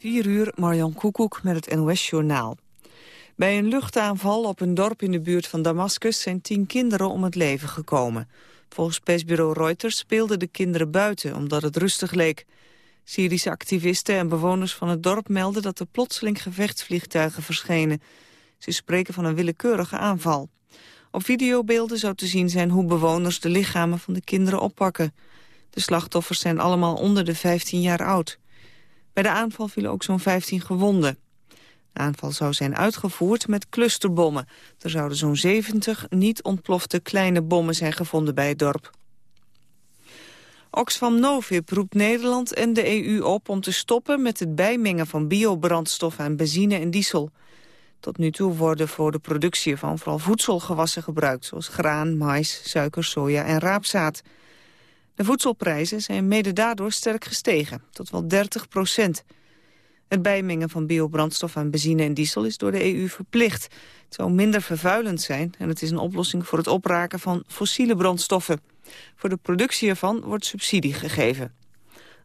4 uur, Marjan Koekoek met het NOS-journaal. Bij een luchtaanval op een dorp in de buurt van Damascus... zijn tien kinderen om het leven gekomen. Volgens persbureau Reuters speelden de kinderen buiten... omdat het rustig leek. Syrische activisten en bewoners van het dorp melden... dat er plotseling gevechtsvliegtuigen verschenen. Ze spreken van een willekeurige aanval. Op videobeelden zou te zien zijn hoe bewoners de lichamen van de kinderen oppakken. De slachtoffers zijn allemaal onder de 15 jaar oud. Bij de aanval vielen ook zo'n 15 gewonden. De aanval zou zijn uitgevoerd met clusterbommen. Er zouden zo'n 70 niet ontplofte kleine bommen zijn gevonden bij het dorp. Oxfam Novib roept Nederland en de EU op om te stoppen met het bijmengen van biobrandstoffen aan benzine en diesel. Tot nu toe worden voor de productie van vooral voedselgewassen gebruikt, zoals graan, mais, suiker, soja en raapzaad. De voedselprijzen zijn mede daardoor sterk gestegen, tot wel 30 procent. Het bijmengen van biobrandstof aan benzine en diesel is door de EU verplicht. Het zou minder vervuilend zijn en het is een oplossing voor het opraken van fossiele brandstoffen. Voor de productie ervan wordt subsidie gegeven.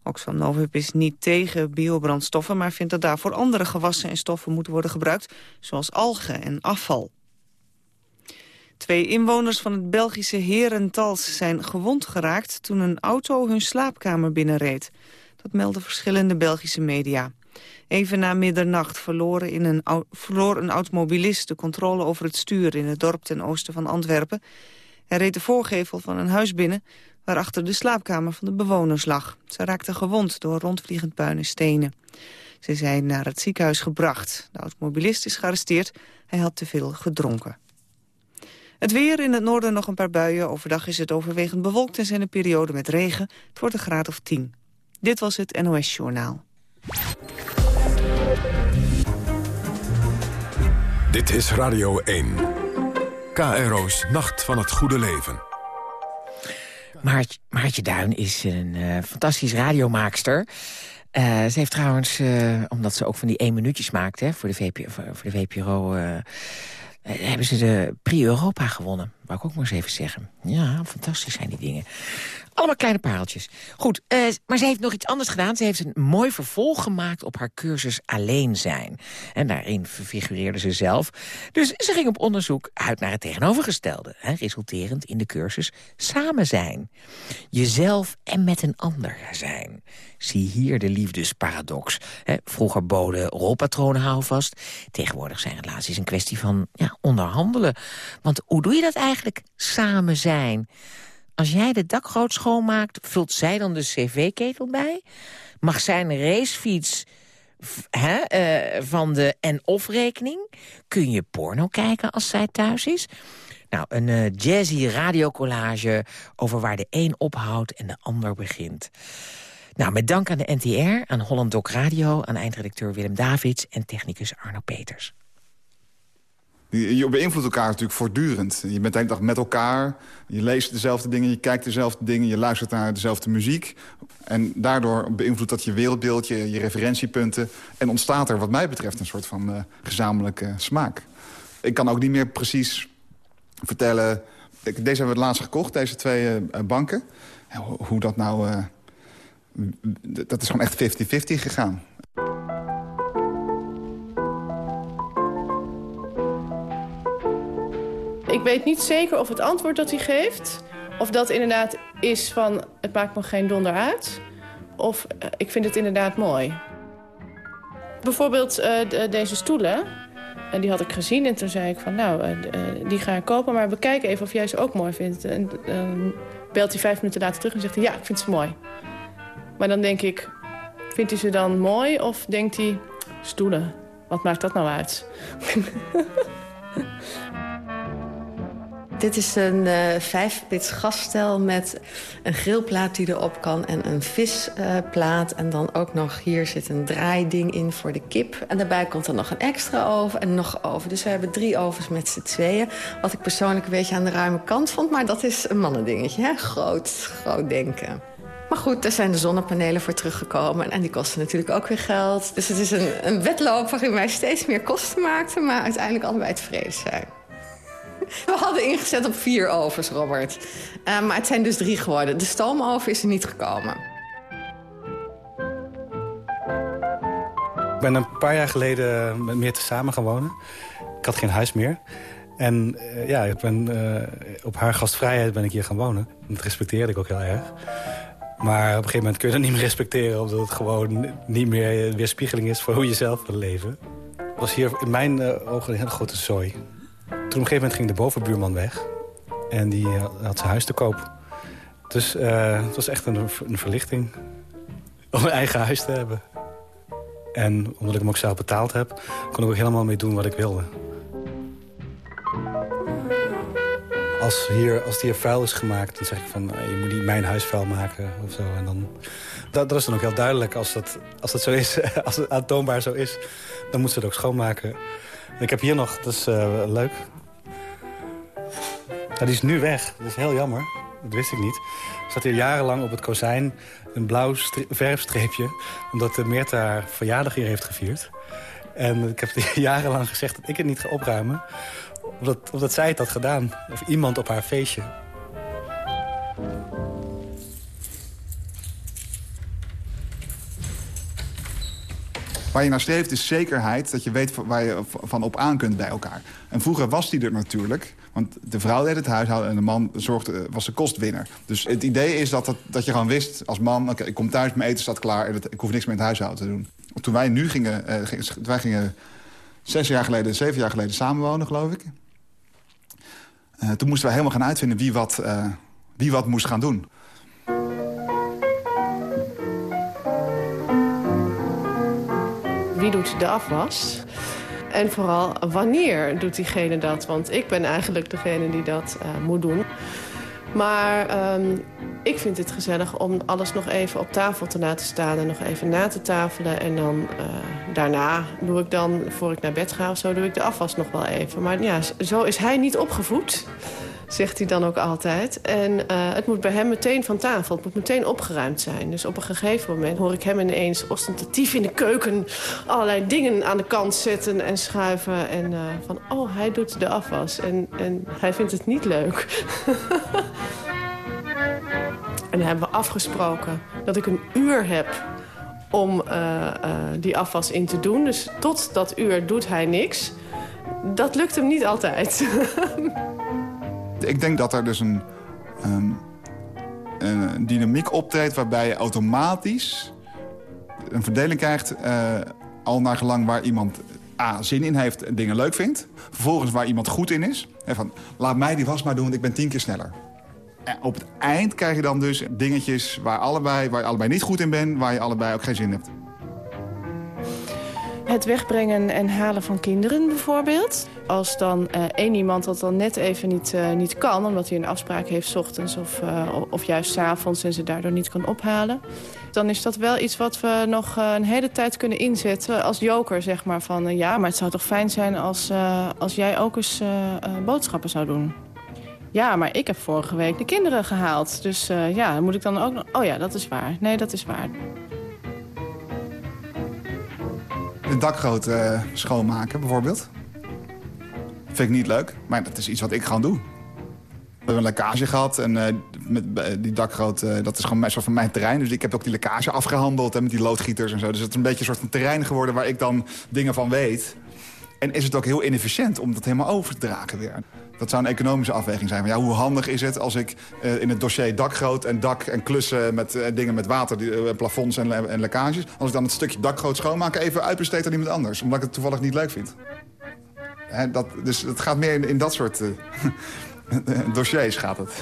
Oxfam Novib is niet tegen biobrandstoffen... maar vindt dat daarvoor andere gewassen en stoffen moeten worden gebruikt... zoals algen en afval. Twee inwoners van het Belgische Herentals zijn gewond geraakt... toen een auto hun slaapkamer binnenreed. Dat melden verschillende Belgische media. Even na middernacht verloor, in een, verloor een automobilist de controle over het stuur... in het dorp ten oosten van Antwerpen. Hij reed de voorgevel van een huis binnen... waarachter de slaapkamer van de bewoners lag. Ze raakten gewond door rondvliegend puin en stenen. Ze zijn naar het ziekenhuis gebracht. De automobilist is gearresteerd. Hij had te veel gedronken. Het weer in het noorden nog een paar buien. Overdag is het overwegend bewolkt en zijn er perioden met regen. Het wordt een graad of 10. Dit was het NOS Journaal. Dit is Radio 1. KRO's Nacht van het Goede Leven. Maartje, Maartje Duin is een uh, fantastisch radiomaakster. Uh, ze heeft trouwens, uh, omdat ze ook van die één minuutjes maakt... Hè, voor de VPRO, voor de VPRO hebben ze de Prix Europa gewonnen. Wou ik ook maar eens even zeggen. Ja, fantastisch zijn die dingen. Allemaal kleine pareltjes. Goed, uh, maar ze heeft nog iets anders gedaan. Ze heeft een mooi vervolg gemaakt op haar cursus Alleen zijn. En daarin figureerde ze zelf. Dus ze ging op onderzoek uit naar het tegenovergestelde. Hè, resulterend in de cursus Samen zijn. Jezelf en met een ander zijn. Zie hier de liefdesparadox. Hè, vroeger boden rolpatronen houvast. Tegenwoordig zijn relaties een kwestie van ja, onderhandelen. Want hoe doe je dat eigenlijk? Samen zijn. Als jij de dakgoot schoonmaakt, vult zij dan de cv-ketel bij? Mag zijn racefiets hè, uh, van de en-of-rekening? Kun je porno kijken als zij thuis is? Nou, een uh, jazzy radiocollage over waar de een ophoudt en de ander begint. Nou, met dank aan de NTR, aan Holland Doc Radio... aan eindredacteur Willem Davids en technicus Arno Peters. Je beïnvloedt elkaar natuurlijk voortdurend. Je bent de hele dag met elkaar. Je leest dezelfde dingen, je kijkt dezelfde dingen... je luistert naar dezelfde muziek. En daardoor beïnvloedt dat je wereldbeeld, je, referentiepunten... en ontstaat er wat mij betreft een soort van uh, gezamenlijke smaak. Ik kan ook niet meer precies vertellen... Deze hebben we het laatst gekocht, deze twee uh, banken. Hoe dat nou... Dat is gewoon echt 50-50 gegaan. Weet niet zeker of het antwoord dat hij geeft... of dat inderdaad is van het maakt me geen donder uit... of uh, ik vind het inderdaad mooi. Bijvoorbeeld de, deze stoelen... En die had ik gezien en toen zei ik van nou, die ga ik kopen. Maar bekijk even of jij ze ook mooi vindt. En uh, belt hij vijf minuten later terug en zegt hij ja, ik vind ze mooi. Maar dan denk ik, vindt hij ze dan mooi of denkt hij... stoelen, wat maakt dat nou uit? Dit is een uh, vijfpits gasstel met een grillplaat die erop kan... en een visplaat. En dan ook nog hier zit een draaiding in voor de kip. En daarbij komt er nog een extra oven en nog oven. Dus we hebben drie ovens met z'n tweeën. Wat ik persoonlijk een beetje aan de ruime kant vond. Maar dat is een mannendingetje, hè? Groot, groot denken. Maar goed, er zijn de zonnepanelen voor teruggekomen. En die kosten natuurlijk ook weer geld. Dus het is een, een wedloop waarin wij steeds meer kosten maakten... maar uiteindelijk allebei tevreden zijn. We hadden ingezet op vier ovens, Robert. Uh, maar het zijn dus drie geworden. De stoomoven is er niet gekomen. Ik ben een paar jaar geleden met Meerte samen gaan wonen. Ik had geen huis meer. En uh, ja, ik ben, op haar gastvrijheid ben ik hier gaan wonen. Dat respecteerde ik ook heel erg. Maar op een gegeven moment kun je dat niet meer respecteren... omdat het gewoon niet meer weerspiegeling is voor hoe je zelf wil leven. Het was hier in mijn ogen een hele grote zooi. Toen op een gegeven moment ging de bovenbuurman weg. En die had zijn huis te koop. Dus het was echt een, een verlichting om een eigen huis te hebben. En omdat ik hem ook zelf betaald heb... kon ik ook helemaal mee doen wat ik wilde. Als, hier, als die hier vuil is gemaakt, dan zeg ik van... je moet niet mijn huis vuil maken of zo. En dan, dat, dat is dan ook heel duidelijk. Als dat, als dat zo is, als het aantoonbaar zo is... dan moet ze het ook schoonmaken. Ik heb hier nog, dat is uh, leuk... Die is nu weg. Dat is heel jammer. Dat wist ik niet. Ik zat hier jarenlang op het kozijn een blauw verfstreepje... omdat de Meerte haar verjaardag hier heeft gevierd. En ik heb jarenlang gezegd dat ik het niet ga opruimen. Omdat, omdat zij het had gedaan. Of iemand op haar feestje. Waar je naar streeft is zekerheid, dat je weet waar je van op aan kunt bij elkaar. En vroeger was die er natuurlijk, want de vrouw deed het huishouden en de man zorgde, was de kostwinner. Dus het idee is dat, dat, dat je gewoon wist als man... oké, ik kom thuis, mijn eten staat klaar en ik hoef niks meer in het huishouden te doen. Toen wij nu gingen, uh, wij gingen zes jaar geleden, zeven jaar geleden samenwonen, geloof ik. Uh, toen moesten wij helemaal gaan uitvinden wie wat, wie wat moest gaan doen. Wie doet de afwas? En vooral, wanneer doet diegene dat? Want ik ben eigenlijk degene die dat uh, moet doen. Maar um, ik vind het gezellig om alles nog even op tafel te laten staan... en nog even na te tafelen. En dan uh, daarna doe ik dan, voor ik naar bed ga of zo... doe ik de afwas nog wel even. Maar ja, zo is hij niet opgevoed zegt hij dan ook altijd. En uh, het moet bij hem meteen van tafel. Het moet meteen opgeruimd zijn. Dus op een gegeven moment hoor ik hem ineens ostentatief in de keuken... allerlei dingen aan de kant zetten en schuiven. En uh, van, oh, hij doet de afwas. En, en hij vindt het niet leuk. en dan hebben we afgesproken dat ik een uur heb om uh, die afwas in te doen. Dus tot dat uur doet hij niks. Dat lukt hem niet altijd. Ik denk dat er dus een, um, een dynamiek optreedt... waarbij je automatisch een verdeling krijgt... Uh, al naar gelang waar iemand A, zin in heeft en dingen leuk vindt. Vervolgens waar iemand goed in is. En van, laat mij die was maar doen, want ik ben tien keer sneller. En op het eind krijg je dan dus dingetjes waar, allebei, waar je allebei niet goed in bent... waar je allebei ook geen zin in hebt. Het wegbrengen en halen van kinderen bijvoorbeeld. Als dan uh, één iemand dat dan net even niet, uh, niet kan... omdat hij een afspraak heeft ochtends of, uh, of juist s avonds... en ze daardoor niet kan ophalen... dan is dat wel iets wat we nog een hele tijd kunnen inzetten als joker. Zeg maar van ja, maar het zou toch fijn zijn als, als jij ook eens boodschappen zou doen. Ja, maar ik heb vorige week de kinderen gehaald. Dus ja, moet ik dan ook nog... Oh ja, dat is waar. Nee, dat is waar. De dakgoot uh, schoonmaken, bijvoorbeeld. Vind ik niet leuk, maar dat is iets wat ik gewoon doe. We hebben een lekkage gehad en uh, met, uh, die dakgoot, dat is gewoon best wel van mijn terrein. Dus ik heb ook die lekkage afgehandeld en met die loodgieters en zo. Dus het is een beetje een soort van terrein geworden waar ik dan dingen van weet. En is het ook heel inefficiënt om dat helemaal over te dragen weer. Dat zou een economische afweging zijn. Maar ja, hoe handig is het als ik uh, in het dossier dakgroot en dak en klussen met uh, dingen met water, uh, plafonds en, en, lekkages... als ik dan het stukje dakgroot schoonmaken even uitbesteed aan iemand anders. Omdat ik het toevallig niet leuk vind. Dat, dus het gaat meer in, in dat soort dossiers gaat het.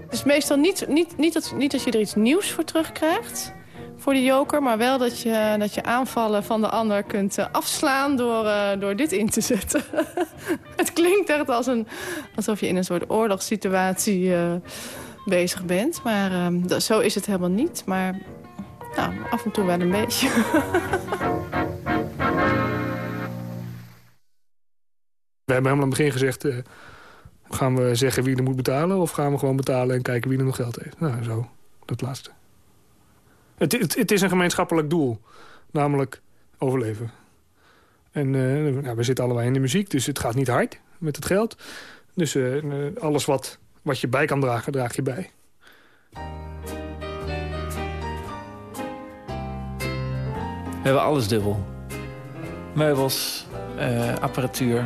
Het is meestal niet, niet, niet, dat, niet dat je er iets nieuws voor terugkrijgt voor de joker. Maar wel dat je, dat je aanvallen van de ander kunt uh, afslaan door, uh, door dit in te zetten. het klinkt echt als een, alsof je in een soort oorlogssituatie uh, bezig bent. Maar zo is het helemaal niet. Maar nou, af en toe wel een beetje. We hebben helemaal aan het begin gezegd... gaan we zeggen wie er moet betalen... of gaan we gewoon betalen en kijken wie er nog geld heeft? Nou, zo. Dat laatste. Het, het, het is een gemeenschappelijk doel, namelijk overleven. En nou, we zitten allebei in de muziek, dus het gaat niet hard met het geld. Dus eh, eh, alles wat, wat je bij kan dragen, draag je bij. We hebben alles dubbel. Meubels, apparatuur,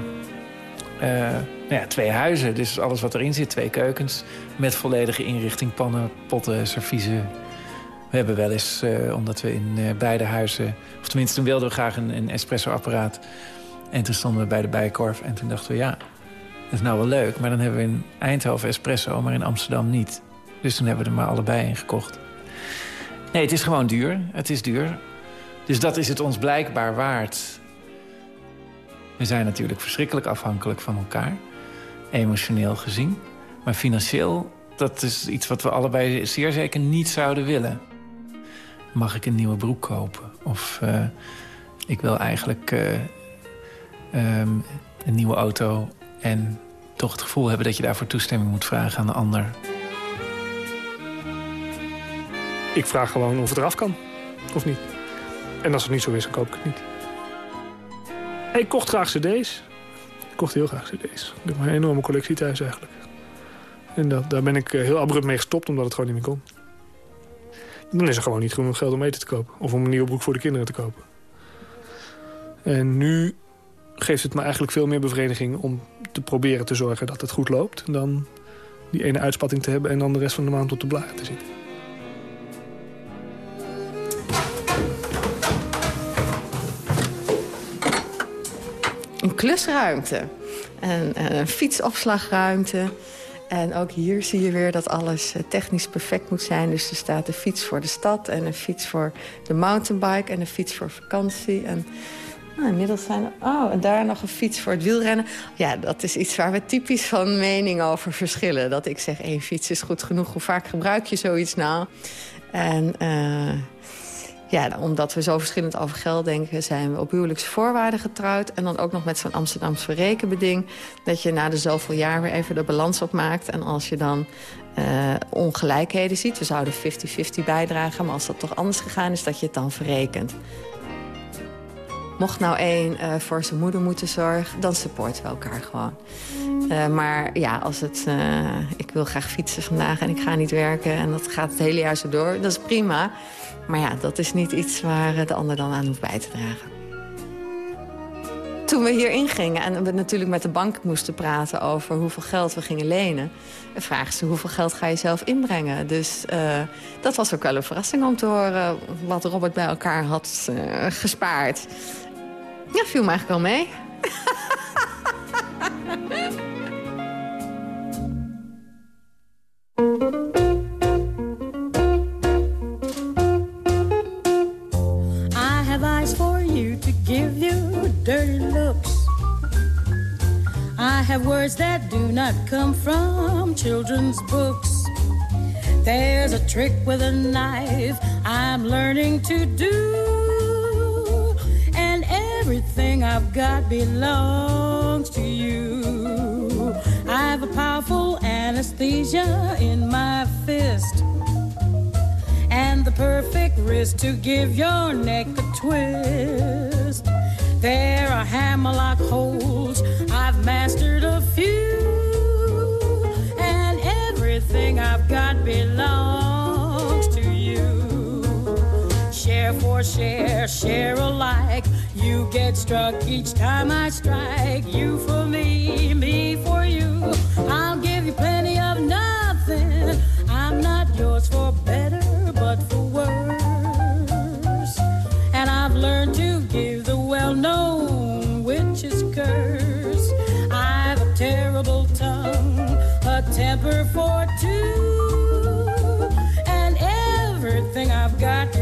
nou ja, twee huizen. Dus alles wat erin zit, twee keukens. Met volledige inrichting, pannen, potten, serviezen, we hebben wel eens, uh, omdat we in beide huizen... of tenminste, toen wilden we graag een, een espresso-apparaat. En toen stonden we bij de Bijkorf en toen dachten we... ja, dat is nou wel leuk, maar dan hebben we in Eindhoven espresso... maar in Amsterdam niet. Dus toen hebben we er maar allebei in gekocht. Nee, het is gewoon duur. Het is duur. Dus dat is het ons blijkbaar waard. We zijn natuurlijk verschrikkelijk afhankelijk van elkaar. Emotioneel gezien. Maar financieel, dat is iets wat we allebei zeer zeker niet zouden willen. Mag ik een nieuwe broek kopen? Of uh, ik wil eigenlijk uh, um, een nieuwe auto... en toch het gevoel hebben dat je daarvoor toestemming moet vragen aan de ander. Ik vraag gewoon of het eraf kan. Of niet. En als het niet zo is, dan koop ik het niet. Ik kocht graag cd's. Ik kocht heel graag cd's. Ik heb een enorme collectie thuis eigenlijk. En daar ben ik eh, heel abrupt mee gestopt, omdat het gewoon niet meer kon. Dan is er gewoon niet genoeg geld om eten te kopen. Of om een nieuwe broek voor de kinderen te kopen. En nu geeft het me eigenlijk veel meer bevrediging om te proberen te zorgen dat het goed loopt... dan die ene uitspatting te hebben en dan de rest van de maand op de blaren te zitten. een klusruimte. En, een fietsopslagruimte. En ook hier zie je weer dat alles eh, technisch perfect moet zijn. Dus er staat een fiets voor de stad en een fiets voor de mountainbike... en een fiets voor vakantie. En nou, inmiddels zijn er... Oh, en daar nog een fiets voor het wielrennen. Ja, dat is iets waar we typisch van mening over verschillen. Dat ik zeg, één fiets is goed genoeg. Hoe vaak gebruik je zoiets nou? En... Uh, ja, omdat we zo verschillend over geld denken... zijn we op huwelijksvoorwaarden getrouwd. En dan ook nog met zo'n Amsterdamse rekenbeding... dat je na de zoveel jaar weer even de balans opmaakt. En als je dan uh, ongelijkheden ziet... we zouden 50-50 bijdragen, maar als dat toch anders gegaan is... dat je het dan verrekent. Mocht nou één uh, voor zijn moeder moeten zorgen, dan supporten we elkaar gewoon. Uh, maar ja, als het... Ik wil graag fietsen vandaag en ik ga niet werken... en dat gaat het hele jaar zo door, dat is prima. Maar ja, dat is niet iets waar de ander dan aan hoeft bij te dragen. Toen we hier ingingen en we natuurlijk met de bank moesten praten... over hoeveel geld we gingen lenen... vragen ze hoeveel geld ga je zelf inbrengen. Dus uh, dat was ook wel een verrassing om te horen... wat Robert bij elkaar had uh, gespaard. Ja, viel me eigenlijk wel mee. give you dirty looks. I have words that do not come from children's books. There's a trick with a knife I'm learning to do. And everything I've got belongs to you. I have a powerful anesthesia in my fist and the perfect wrist to give your neck a twist. There are hammerlock holds, I've mastered a few, and everything I've got belongs to you. Share for share, share alike. You get struck each time I strike. You for me, me for you. I'll give you plenty of nothing. I'm not yours for for two, and everything I've got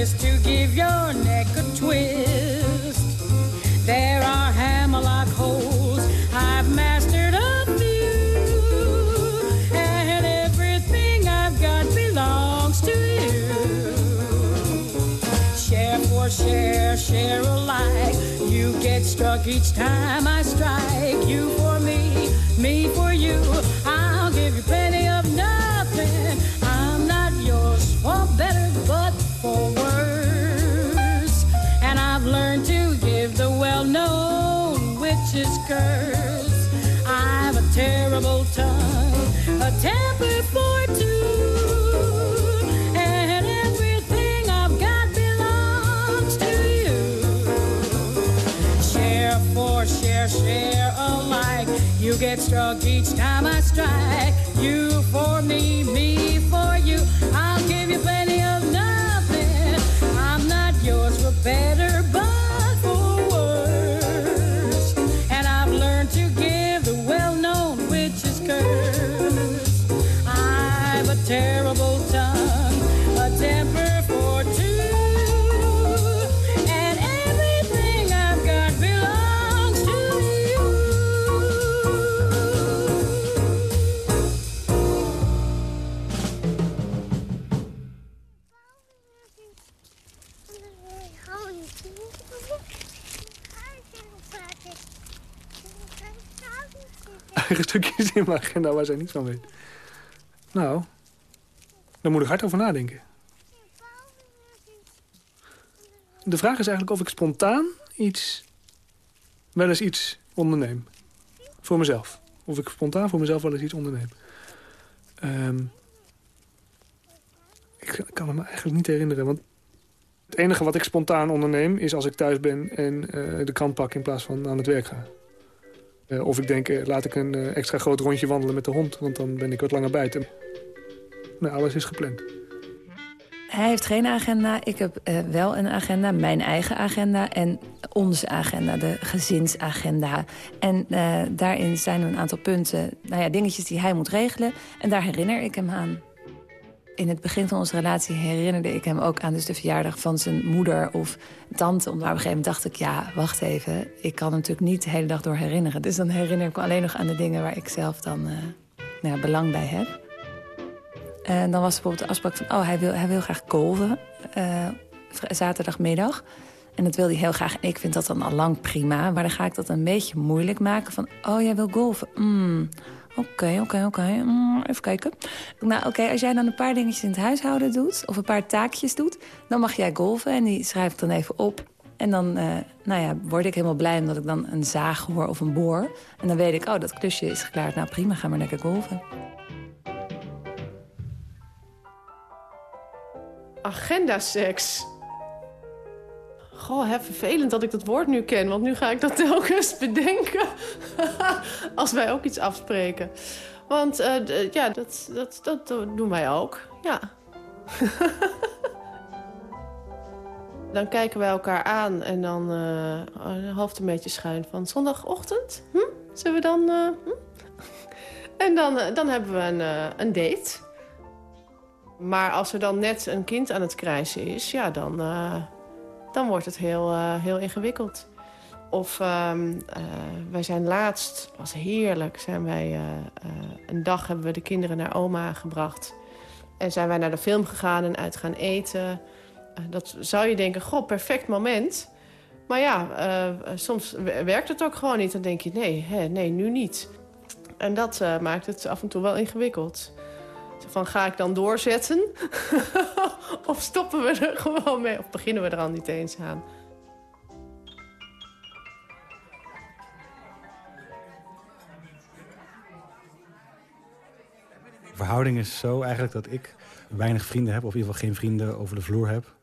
is to give your neck a twist. There are hammerlock holes I've mastered a few, and everything I've got belongs to you. Share for share, share alike. You get struck each time I strike you. Curse. I've a terrible tongue, a temper for two, and everything I've got belongs to you. Share for share, share alike. You get struck each time I strike. You for me, me stukjes in mijn agenda waar zij niet van weet. Nou, daar moet ik hard over nadenken. De vraag is eigenlijk of ik spontaan iets, wel eens iets onderneem. Voor mezelf. Of ik spontaan voor mezelf wel eens iets onderneem. Ehm, ik kan me eigenlijk niet herinneren. Want het enige wat ik spontaan onderneem is als ik thuis ben en eh, de krant pak in plaats van aan het werk ga. Eh, of ik denk, eh, laat ik een eh, extra groot rondje wandelen met de hond, want dan ben ik wat langer buiten. Nou, alles is gepland. Hij heeft geen agenda. Ik heb wel een agenda, mijn eigen agenda en onze agenda, de gezinsagenda. En daarin zijn een aantal punten, nou ja, dingetjes die hij moet regelen. En daar herinner ik hem aan. In het begin van onze relatie herinnerde ik hem ook aan dus de verjaardag van zijn moeder of tante. Omdat op een gegeven moment dacht ik, ja, wacht even. Ik kan hem natuurlijk niet de hele dag door herinneren. Dus dan herinner ik me alleen nog aan de dingen waar ik zelf dan eh, nou ja, belang bij heb. En dan was bijvoorbeeld de afspraak van... oh, hij wil, hij wil graag golven, eh, zaterdagmiddag. En dat wil hij heel graag. En ik vind dat dan al lang prima. Maar dan ga ik dat een beetje moeilijk maken. Van, oh, jij wil golven? Mm, Oké, oké, oké. Mm, even kijken. Nou, oké, als jij dan een paar dingetjes in het huishouden doet... of een paar taakjes doet, dan mag jij golven. En die schrijf ik dan even op. En dan eh, nou ja, word ik helemaal blij omdat ik dan een zaag hoor of een boor. En dan weet ik, oh, dat klusje is geklaard. Nou, prima, ga maar lekker golven. Agenda-seks. Goh, hè, vervelend dat ik dat woord nu ken, want nu ga ik dat telkens bedenken. Als wij ook iets afspreken. Want eh, d- ja, dat, dat, dat doen wij ook. Ja. dan kijken wij elkaar aan en dan eh, een hoofd een beetje schuin van zondagochtend. Hm? Zullen we dan... eh, hm? En dan, eh, dan hebben we een, eh, een date. Maar als er dan net een kind aan het krijsen is, ja, dan, eh, dan wordt het heel, eh, heel ingewikkeld. Of ehm, eh, wij zijn laatst, was heerlijk, zijn wij eh, een dag hebben we de kinderen naar oma gebracht. En zijn wij naar de film gegaan en uit gaan eten. Dat zou je denken, goh, perfect moment. Maar ja, soms werkt het ook gewoon niet. Dan denk je, nee, hè, nee, nu niet. En dat maakt het af en toe wel ingewikkeld. Van ga ik dan doorzetten? of stoppen we er gewoon mee? Of beginnen we er al niet eens aan? Verhouding is zo eigenlijk dat ik weinig vrienden heb... of in ieder geval geen vrienden over de vloer heb.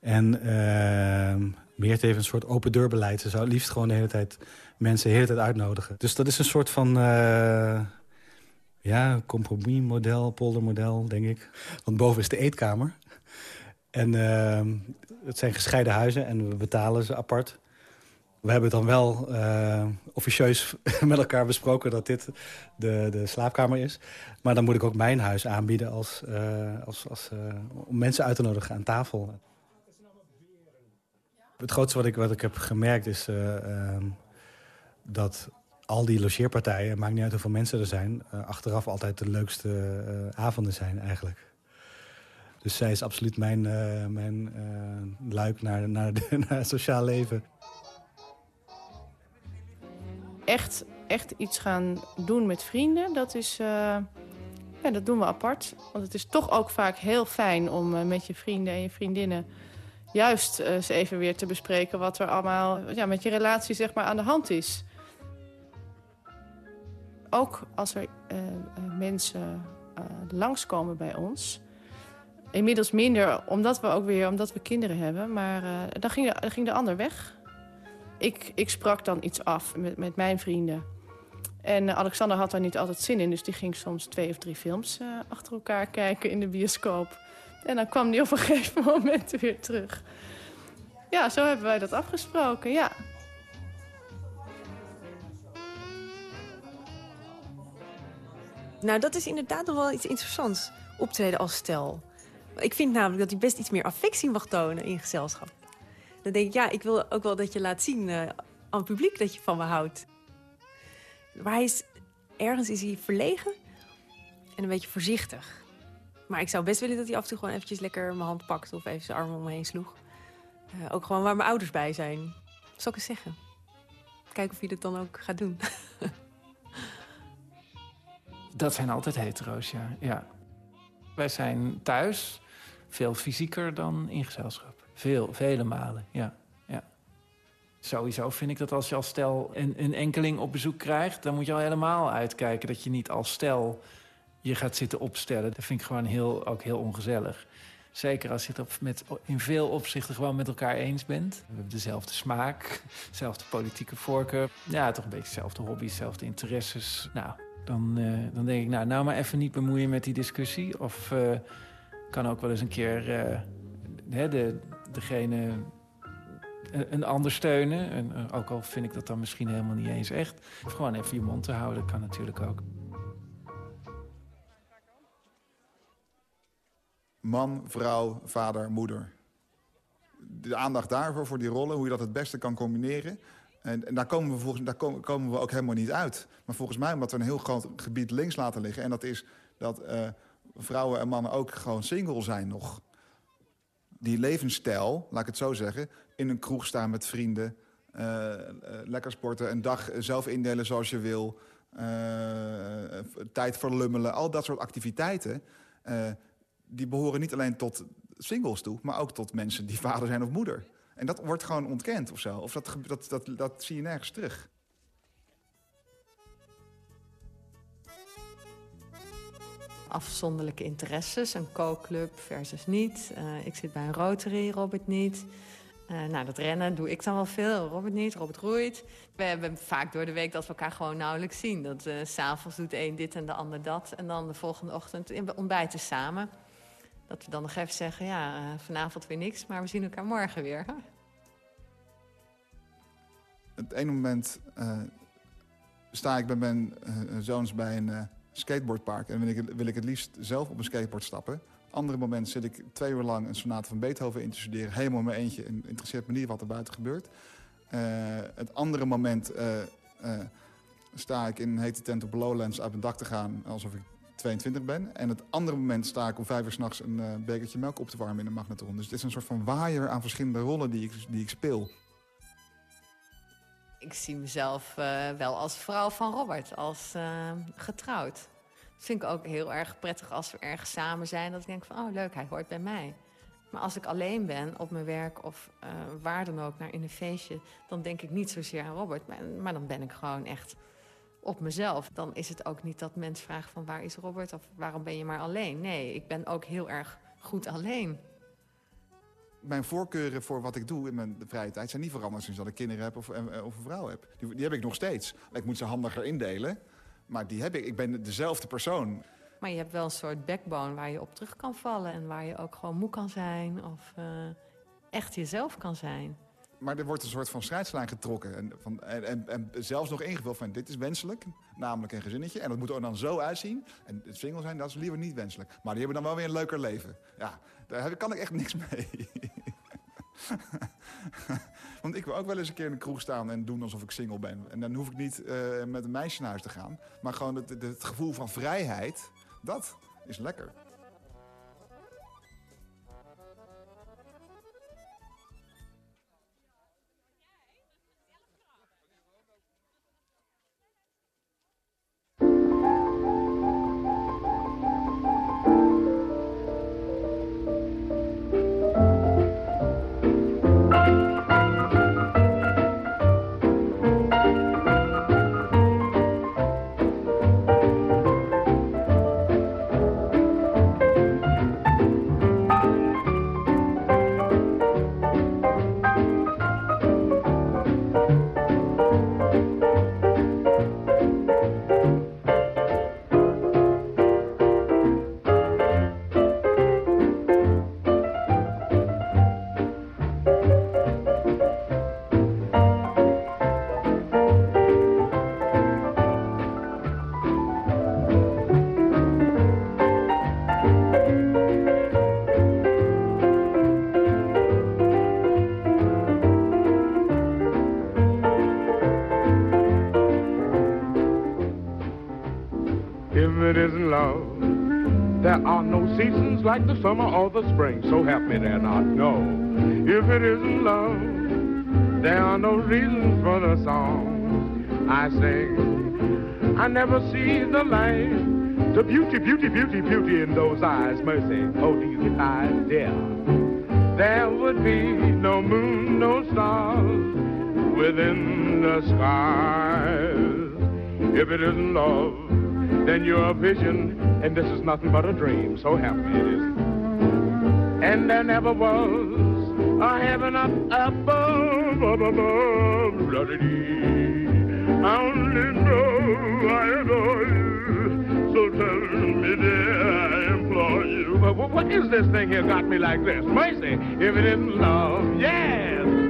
En uh, Meert heeft een soort open deurbeleid. Ze zou liefst gewoon de hele tijd mensen de hele tijd uitnodigen. Dus dat is een soort van... eh, ja, compromismodel, poldermodel, denk ik. Want boven is de eetkamer. En uh, het zijn gescheiden huizen en we betalen ze apart. We hebben dan wel uh, officieus met elkaar besproken dat dit de, de slaapkamer is. Maar dan moet ik ook mijn huis aanbieden als, uh, als, als, om mensen uit te nodigen aan tafel. Het grootste wat ik, wat ik heb gemerkt is uh, dat al die logeerpartijen, maakt niet uit hoeveel mensen er zijn... uh, achteraf altijd de leukste uh, avonden zijn eigenlijk. Dus zij is absoluut mijn, uh, mijn luik naar, naar, de, naar het sociaal leven. echt, echt iets gaan doen met vrienden, dat is... eh, ja, dat doen we apart. Want het is toch ook vaak heel fijn om eh, met je vrienden en je vriendinnen... juist eh, eens even weer te bespreken wat er allemaal ja, met je relatie zeg maar, aan de hand is. Ook als er eh, eh, mensen eh, langskomen bij ons... Inmiddels minder, omdat we ook weer omdat we kinderen hebben. Maar dan, ging de, ging de ander weg. Ik, ik sprak dan iets af met, met mijn vrienden. En Alexander had daar niet altijd zin in. Dus die ging soms twee of drie films achter elkaar kijken in de bioscoop. En dan kwam die op een gegeven moment weer terug. Ja, zo hebben wij dat afgesproken, ja. Nou, dat is inderdaad nog wel iets interessants. Optreden als stel. Ik vind namelijk dat hij best iets meer affectie mag tonen in gezelschap. Dan denk ik, ja, ik wil ook wel dat je laat zien eh, aan het publiek dat je van me houdt. Maar hij is, ergens is hij verlegen en een beetje voorzichtig. Maar ik zou best willen dat hij af en toe gewoon eventjes lekker mijn hand pakt... of even zijn arm om me heen sloeg. Eh, ook gewoon waar mijn ouders bij zijn. Zal ik eens zeggen? Kijken of hij dat dan ook gaat doen. Dat zijn altijd hetero's, ja. ja. Wij zijn thuis veel fysieker dan in gezelschap. Veel, vele malen, ja. ja. Sowieso vind ik dat als je als stel een, een enkeling op bezoek krijgt... dan moet je al helemaal uitkijken dat je niet als stel je gaat zitten opstellen. Dat vind ik gewoon heel, ook heel ongezellig. Zeker als je het met, in veel opzichten gewoon met elkaar eens bent. We hebben dezelfde smaak, dezelfde politieke voorkeur. Ja, toch een beetje dezelfde hobby's, dezelfde interesses. Nou, dan, eh, dan denk ik, nou, nou maar even niet bemoeien met die discussie. Of eh, kan ook wel eens een keer eh, de, degene een, ander steunen. En, ook al vind ik dat dan misschien helemaal niet eens echt. Gewoon even je mond te houden, kan natuurlijk ook. Man, vrouw, vader, moeder. De aandacht daarvoor, voor die rollen, hoe je dat het beste kan combineren. En, en daar, komen we volgens, daar komen, we ook helemaal niet uit. Maar volgens mij omdat we een heel groot gebied links laten liggen. En dat is dat eh, vrouwen en mannen ook gewoon single zijn nog. Die levensstijl, laat ik het zo zeggen, in een kroeg staan met vrienden... eh, eh, lekker sporten, een dag zelf indelen zoals je wil... tijd verlummelen, al dat soort activiteiten... die behoren niet alleen tot singles toe... maar ook tot mensen die vader zijn of moeder. En dat wordt gewoon ontkend of zo. Of dat, dat, dat, dat zie je nergens terug. afzonderlijke interesses. Een co-club versus niet. Eh, ik zit bij een Rotary, Robert niet. Eh, nou, dat rennen doe ik dan wel veel. Robert niet, Robert roeit. We hebben vaak door de week dat we elkaar gewoon nauwelijks zien. Dat eh, s s'avonds doet de een dit en de ander dat. En dan de volgende ochtend ontbijten samen. Dat we dan nog even zeggen, ja, eh, vanavond weer niks, maar we zien elkaar morgen weer. Het ene moment eh, sta ik bij mijn eh, zoons bij een skateboardpark... en wil ik, wil ik het liefst zelf op een skateboard stappen. Andere moment zit ik twee uur lang een sonate van Beethoven in te studeren... helemaal in mijn eentje en interesseert me niet wat er buiten gebeurt. Het andere moment sta ik in een hete tent op Lowlands uit mijn dak te gaan... alsof ik 22 ben. En het andere moment sta ik om vijf uur s'nachts een eh, bekertje melk op te warmen in een magnetron. Dus het is een soort van waaier aan verschillende rollen die ik, die ik speel. Ik zie mezelf eh, wel als vrouw van Robert, als eh, getrouwd. Dat vind ik ook heel erg prettig als we ergens samen zijn. Dat ik denk van, oh leuk, hij hoort bij mij. Maar als ik alleen ben op mijn werk of waar dan ook, naar in een feestje... dan denk ik niet zozeer aan Robert, maar, maar dan ben ik gewoon echt op mezelf. Dan is het ook niet dat mensen vragen van waar is Robert of waarom ben je maar alleen. Nee, ik ben ook heel erg goed alleen. Mijn voorkeuren voor wat ik doe in mijn vrije tijd zijn niet veranderd sinds dat ik kinderen heb of, eh, of een vrouw heb. Die, die heb ik nog steeds. Ik moet ze handiger indelen, maar die heb ik. Ik ben dezelfde persoon. Maar je hebt wel een soort backbone waar je op terug kan vallen... en waar je ook gewoon moe kan zijn of eh, echt jezelf kan zijn. Maar er wordt een soort van scheidslijn getrokken. En, van, en, en, zelfs nog ingevuld van dit is wenselijk, namelijk een gezinnetje. En dat moet er dan zo uitzien. En het single zijn, dat is liever niet wenselijk. Maar die hebben dan wel weer een leuker leven. Ja, daar kan ik echt niks mee. Want ik wil ook wel eens een keer in een kroeg staan en doen alsof ik single ben. En dan hoef ik niet eh, met een meisje naar huis te gaan. Maar gewoon het, het gevoel van vrijheid, dat is lekker. Are no seasons like the summer or the spring, so help me there not. No, if it isn't love, there are no reasons for the song I sing. I never see the light, the beauty, beauty, beauty, beauty in those eyes. Mercy, oh, these eyes, dear. There would be no moon, no stars within the skies if it isn't love then you're a vision, and this is nothing but a dream. So happy it is. And there never was a heaven up above, above, bloody. I only know I adore you. So tell me, dear, I implore you. But what is this thing here got me like this? Mercy, if it isn't love, yes.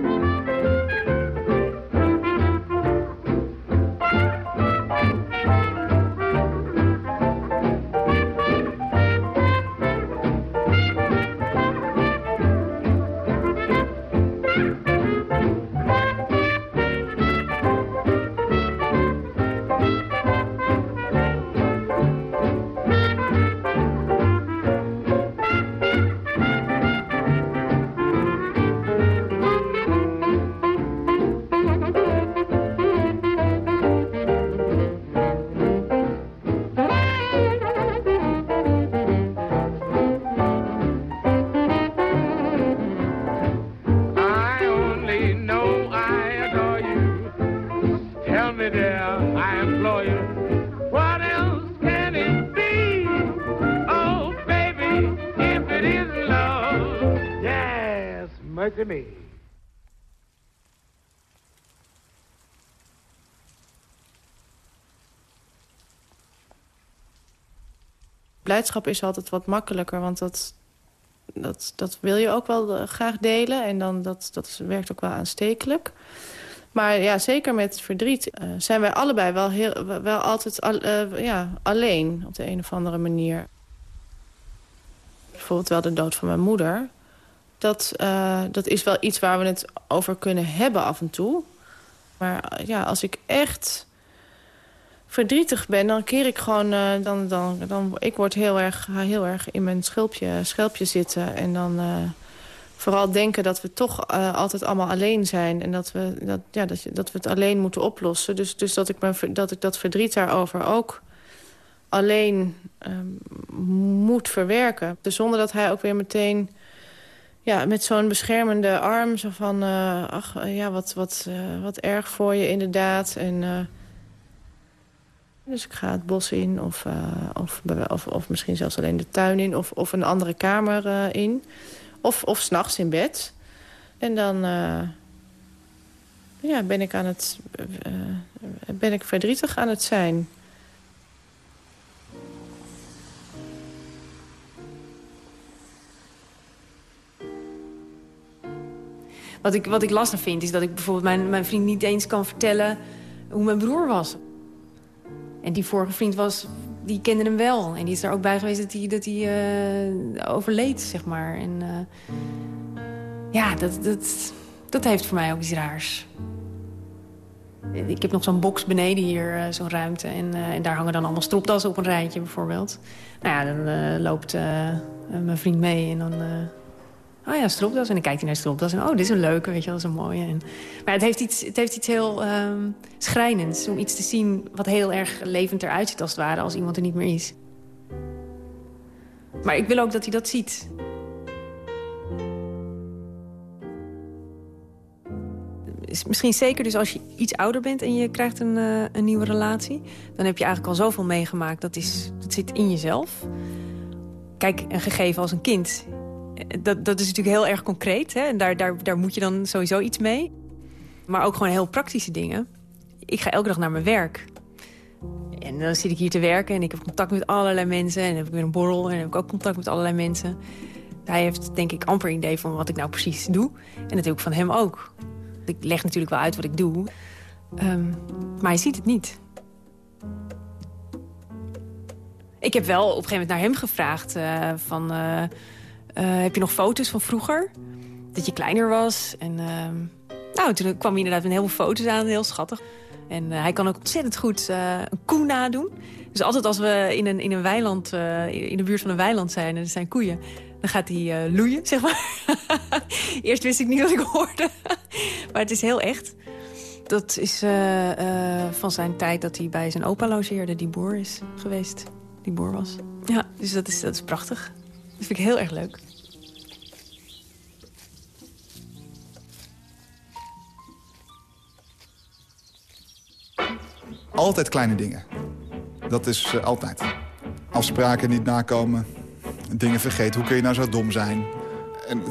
Blijdschap is altijd wat makkelijker. Want dat, dat, dat wil je ook wel eh, graag delen. En dan, dat, dat werkt ook wel aanstekelijk. Maar ja, zeker met verdriet uh, zijn wij allebei wel, heel, wel altijd al, uh, ja, alleen op de een of andere manier. Bijvoorbeeld wel de dood van mijn moeder. Dat, dat is wel iets waar we het over kunnen hebben af en toe. Maar ja, als ik echt verdrietig ben, dan keer ik gewoon... Uh, dan, dan, dan, ik word heel erg, heel erg in mijn schulpje, schelpje zitten. En dan uh, vooral denken dat we toch uh, altijd allemaal alleen zijn. En dat we, dat, ja, dat, dat we het alleen moeten oplossen. Dus, dus dat, ik mijn, dat ik dat verdriet daarover ook alleen moet verwerken. Dus zonder dat hij ook weer meteen ja, met zo'n beschermende arm... zo van, ach, ja, wat, wat, wat erg voor je inderdaad... En, dus ik ga het bos in of, uh, of, of, of, misschien zelfs alleen de tuin in... of, of een andere kamer uh, in. Of, of s'nachts in bed. En dan uh, ja, ben, ik aan het, ben ik verdrietig aan het zijn. Wat ik, wat ik lastig vind is dat ik bijvoorbeeld mijn, mijn vriend niet eens kan vertellen... hoe mijn broer was. En die vorige vriend was, die kende hem wel. En die is er ook bij geweest dat hij, dat uh, overleed, zeg maar. En uh, ja, dat, dat, dat heeft voor mij ook iets raars. Ik heb nog zo'n box beneden hier, uh, zo'n ruimte. En, en, daar hangen dan allemaal stropdassen op een rijtje bijvoorbeeld. Nou ja, dan loopt mijn vriend mee en dan oh ja, stropdas. En dan kijkt hij naar stropdas en oh, dit is een leuke, weet je wel, dat is een mooie. En, maar het heeft iets, het heeft iets heel um, schrijnends om iets te zien wat heel erg levend eruit ziet als het ware, als iemand er niet meer is. Maar ik wil ook dat hij dat ziet. Misschien zeker dus als je iets ouder bent en je krijgt een, uh, een nieuwe relatie... dan heb je eigenlijk al zoveel meegemaakt. Dat, is, dat zit in jezelf. Kijk, een gegeven als een kind dat, dat is natuurlijk heel erg concreet. Hè? En daar, daar, daar moet je dan sowieso iets mee. Maar ook gewoon heel praktische dingen. Ik ga elke dag naar mijn werk. En dan zit ik hier te werken en ik heb contact met allerlei mensen. En dan heb ik weer een borrel en dan heb ik ook contact met allerlei mensen. Hij heeft denk ik amper idee van wat ik nou precies doe. En natuurlijk van hem ook. Ik leg natuurlijk wel uit wat ik doe. Um, maar hij ziet het niet. Ik heb wel op een gegeven moment naar hem gevraagd uh, van... Uh, heb je nog foto's van vroeger? Dat je kleiner was. En uh, nou, toen kwam hij inderdaad met heel veel foto's aan, heel schattig. En hij kan ook ontzettend goed een koe nadoen. Dus altijd als we in een, in een weiland, in de buurt van een weiland zijn... en er zijn koeien, dan gaat hij loeien, zeg maar. Eerst wist ik niet wat ik hoorde. maar het is heel echt. Dat is van zijn tijd dat hij bij zijn opa logeerde, die boer is geweest. Die boer was. Ja, dus dat is, dat is prachtig. Dat vind ik heel erg leuk. Altijd kleine dingen. Dat is uh, altijd. Afspraken niet nakomen. Dingen vergeten. Hoe kun je nou zo dom zijn? En,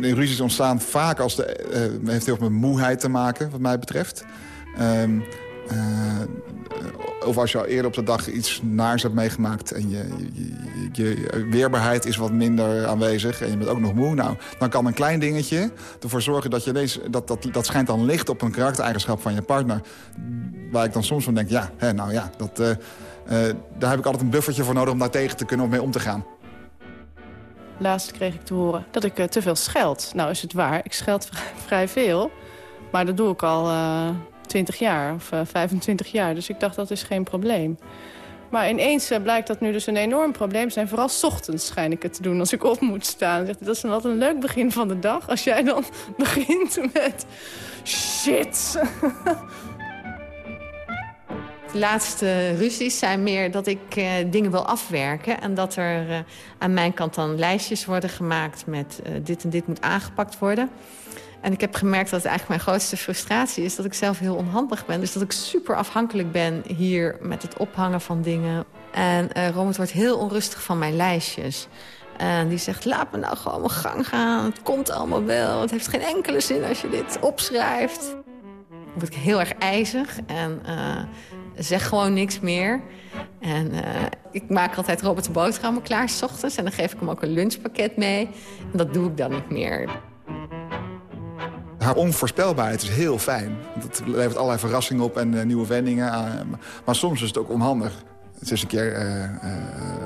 het ruzies ontstaan vaak als de... Uh, heeft heel veel met moeheid te maken, wat mij betreft. Uh, of als je al eerder op de dag iets naars hebt meegemaakt... en je, je, weerbaarheid is wat minder aanwezig en je bent ook nog moe... Nou, dan kan een klein dingetje ervoor zorgen dat je ineens... dat, dat, dat schijnt dan licht op een karaktereigenschap van je partner... waar ik dan soms van denk, ja, hè, nou ja, dat, uh, uh, daar heb ik altijd een buffertje voor nodig... om daar tegen te kunnen of mee om te gaan. Laatst kreeg ik te horen dat ik te veel scheld. Nou is het waar, ik scheld vrij veel. Maar dat doe ik al 20 jaar of uh, 25 jaar. Dus ik dacht, dat is geen probleem. Maar ineens uh, blijkt dat nu dus een enorm probleem zijn. Vooral ochtends schijn ik het te doen als ik op moet staan. Dat is wat een leuk begin van de dag. Als jij dan begint met shit. De laatste ruzies zijn meer dat ik uh, dingen wil afwerken. En dat er aan mijn kant dan lijstjes worden gemaakt met dit en dit moet aangepakt worden. En ik heb gemerkt dat eigenlijk mijn grootste frustratie is... dat ik zelf heel onhandig ben. Dus dat ik super afhankelijk ben hier met het ophangen van dingen. En uh, Robert wordt heel onrustig van mijn lijstjes. En die zegt, laat me nou gewoon mijn gang gaan. Het komt allemaal wel. Het heeft geen enkele zin als je dit opschrijft. Dan word ik heel erg ijzig en uh, zeg gewoon niks meer. En uh, ik maak altijd Robert de boterhammen klaar s ochtends. En dan geef ik hem ook een lunchpakket mee. En dat doe ik dan niet meer. Haar onvoorspelbaarheid is heel fijn. Het levert allerlei verrassingen op en uh, nieuwe wendingen. Maar soms is het ook onhandig. Het is een keer uh,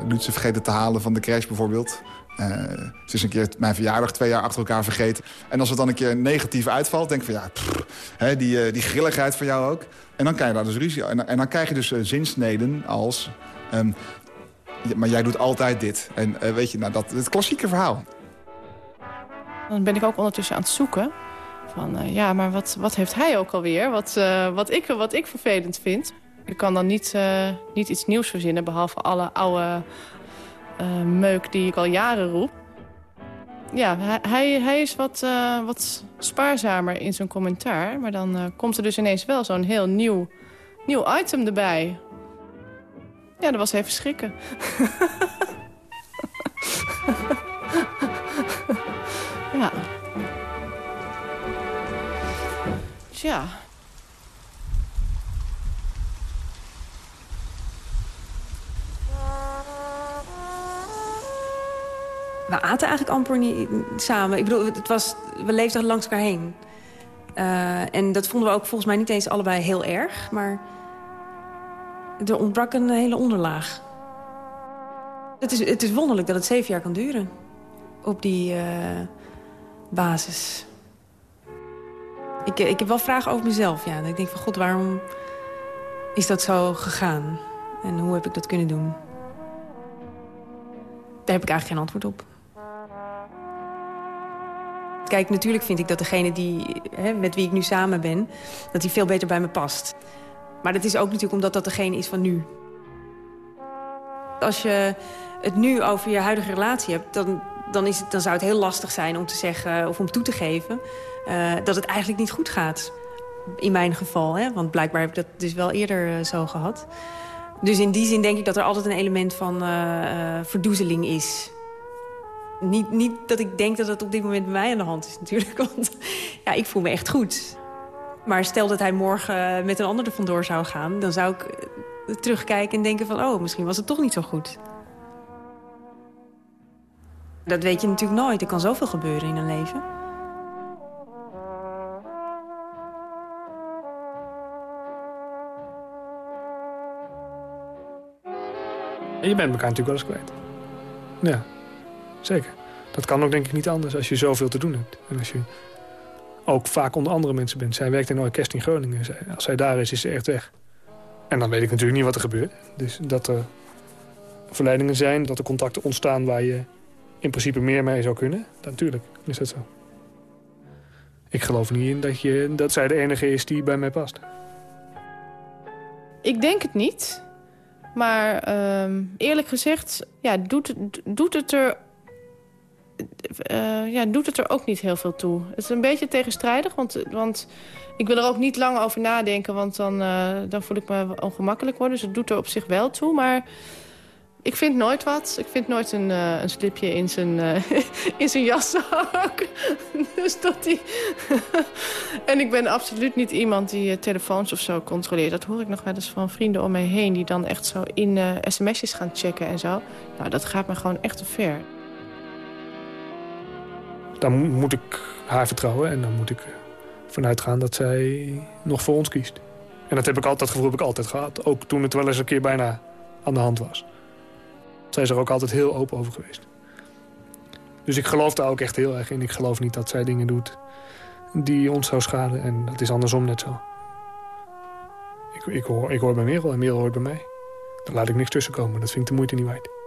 Lutze vergeten te halen van de crash bijvoorbeeld. ze is een keer mijn verjaardag twee jaar achter elkaar vergeten. En als het dan een keer negatief uitvalt, denk ik van ja, hè, die, die grilligheid van jou ook. En dan krijg je daar dus ruzie. En, en dan krijg je dus zinsneden als... Um, maar jij doet altijd dit. En weet je, nou, dat, het klassieke verhaal. Dan ben ik ook ondertussen aan het zoeken van, uh, ja, maar wat, wat heeft hij ook alweer? Wat, uh, wat, ik, wat ik vervelend vind. Ik kan dan niet, uh, niet iets nieuws verzinnen... behalve alle oude meuk die ik al jaren roep. Ja, hij, hij is wat, wat spaarzamer in zijn commentaar. Maar dan komt er dus ineens wel zo'n heel nieuw, nieuw item erbij. Ja, dat was even schrikken. ja. Tja. We aten eigenlijk amper niet samen. Ik bedoel, het was, we leefden langs elkaar heen. Uh, en dat vonden we ook volgens mij niet eens allebei heel erg. Maar er ontbrak een hele onderlaag. Het is, het is wonderlijk dat het zeven jaar kan duren. Op die uh, basis. Ik, ik heb wel vragen over mezelf. Ja. Ik denk van, god, waarom is dat zo gegaan? En hoe heb ik dat kunnen doen? Daar heb ik eigenlijk geen antwoord op. Kijk, natuurlijk vind ik dat degene die, hè, met wie ik nu samen ben... dat die veel beter bij me past. Maar dat is ook natuurlijk omdat dat degene is van nu. Als je het nu over je huidige relatie hebt... dan, dan, is het, dan zou het heel lastig zijn om te zeggen of om toe te geven... Uh, dat het eigenlijk niet goed gaat. In mijn geval, hè? want blijkbaar heb ik dat dus wel eerder uh, zo gehad. Dus in die zin denk ik dat er altijd een element van uh, verdoezeling is. Niet, niet dat ik denk dat het op dit moment bij mij aan de hand is natuurlijk. Want ja, ik voel me echt goed. Maar stel dat hij morgen met een ander er vandoor zou gaan... dan zou ik terugkijken en denken van... oh, misschien was het toch niet zo goed. Dat weet je natuurlijk nooit. Er kan zoveel gebeuren in een leven. Je bent elkaar natuurlijk wel eens kwijt. Ja, zeker. Dat kan ook denk ik niet anders als je zoveel te doen hebt. En als je ook vaak onder andere mensen bent. Zij werkt in een orkest in Groningen. Als zij daar is, is ze echt weg. En dan weet ik natuurlijk niet wat er gebeurt. Dus dat er verleidingen zijn, dat er contacten ontstaan... waar je in principe meer mee zou kunnen. natuurlijk is dat zo. Ik geloof niet in dat, je, dat zij de enige is die bij mij past. Ik denk het niet. Maar ehm, eerlijk gezegd, ja, doet, doet, het er, uh, ja, doet het er ook niet heel veel toe. Het is een beetje tegenstrijdig, want, want ik wil er ook niet lang over nadenken... want dan, uh, dan voel ik me ongemakkelijk worden. Dus het doet er op zich wel toe, maar ik vind nooit wat. Ik vind nooit een, uh, een slipje in zijn, uh, in zijn jaszak. dus dat die... en ik ben absoluut niet iemand die uh, telefoons of zo controleert. Dat hoor ik nog wel eens van vrienden om mij heen... die dan echt zo in sms'jes gaan checken en zo. Nou, dat gaat me gewoon echt te ver. Dan moet ik haar vertrouwen en dan moet ik vanuit gaan dat zij nog voor ons kiest. En dat, heb ik altijd, dat gevoel heb ik altijd gehad. Ook toen het wel eens een keer bijna aan de hand was. Zij is er ook altijd heel open over geweest. Dus ik geloof daar ook echt heel erg in. Ik geloof niet dat zij dingen doet die ons zou schaden. En dat is andersom net zo. Ik, ik, hoor, ik hoor bij Merel en Merel hoort bij mij. Daar laat ik niks tussen komen. Dat vind ik de moeite niet waard.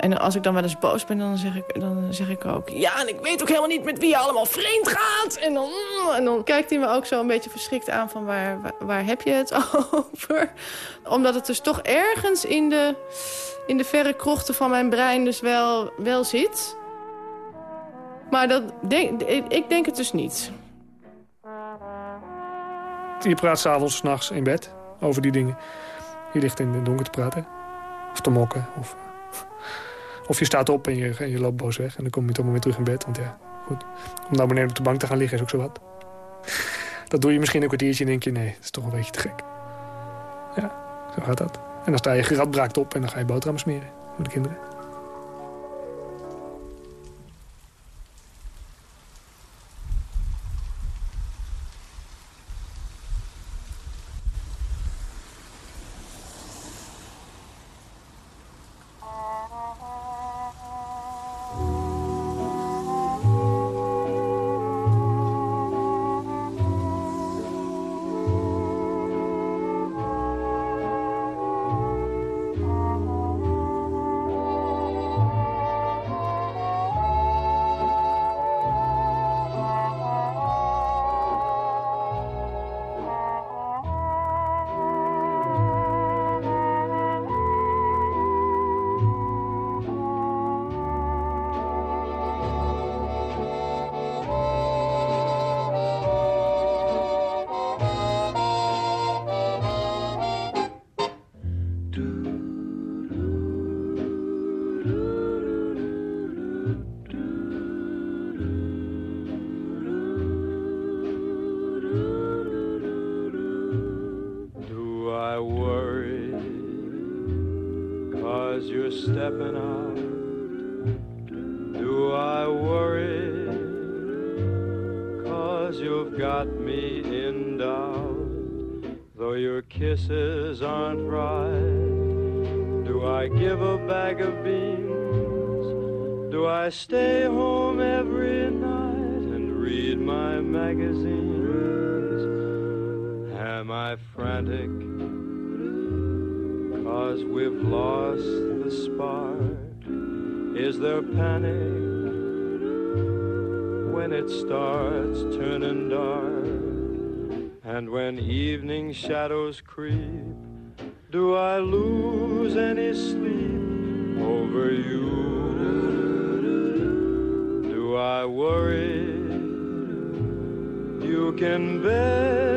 En als ik dan wel eens boos ben, dan zeg ik, dan zeg ik ook... ja, en ik weet ook helemaal niet met wie je allemaal vreemd gaat. En dan, en dan kijkt hij me ook zo een beetje verschrikt aan van... waar, waar, waar heb je het over? Omdat het dus toch ergens in de, in de verre krochten van mijn brein dus wel, wel zit. Maar dat denk, ik denk het dus niet. Je praat s'avonds, s'nachts in bed over die dingen. Je ligt in het donker te praten. Of te mokken, of of je staat op en je, je loopt boos weg. En dan kom je toch maar weer terug in bed. Want ja, goed. Om nou beneden op de bank te gaan liggen is ook zo wat. Dat doe je misschien een kwartiertje en denk je... nee, dat is toch een beetje te gek. Ja, zo gaat dat. En dan sta je geradbraakt op en dan ga je boterhammen smeren voor de kinderen. you're stepping out. Do I worry? Cause you've got me in doubt. Though your kisses aren't right, do I give a bag of beans? Do I stay home every night and read my magazines? Am I frantic? Cause we've lost spark? Is there panic when it starts turning dark? And when evening shadows creep, do I lose any sleep over you? Do I worry? You can bet.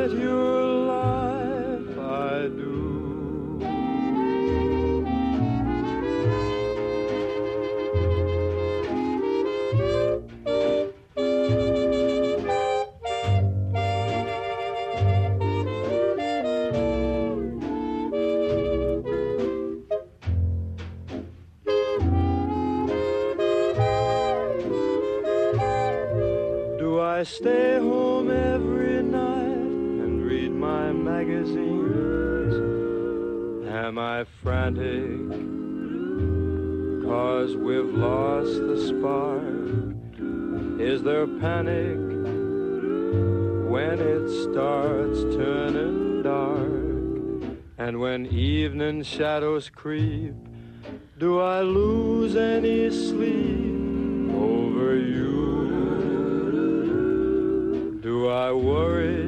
Shadows creep, do I lose any sleep over you? Do I worry?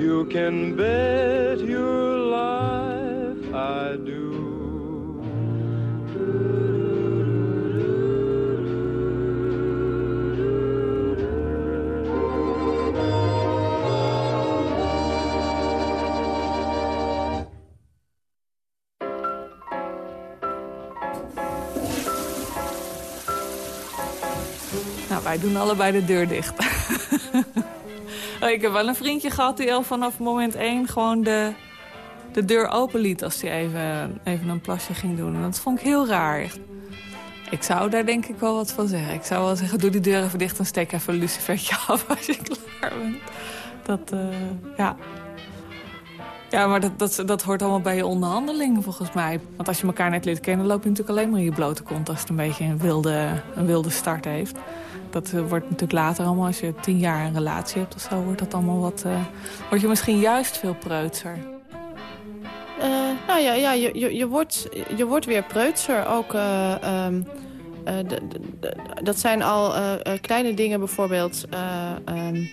You can bet your wij doen allebei de deur dicht. ik heb wel een vriendje gehad die al vanaf moment één gewoon de, de deur open liet als hij even, even een plasje ging doen. En dat vond ik heel raar. Ik zou daar denk ik wel wat van zeggen. Ik zou wel zeggen, doe die deur even dicht en steek even een lucifertje af als je klaar bent. Dat, eh, ja. Ja, maar dat, dat, dat hoort allemaal bij je onderhandelingen volgens mij. Want als je elkaar net leert kennen, loop je natuurlijk alleen maar in je blote kont... als het een beetje een wilde, een wilde start heeft. Dat eh, wordt natuurlijk later allemaal, als je tien jaar een relatie hebt of zo... wordt dat allemaal wat... Uh, word je misschien juist veel preutser. Uh, nou ja, ja je, je, je, wordt, je wordt weer preutser. Ook, um, dat zijn al kleine dingen, bijvoorbeeld... Um,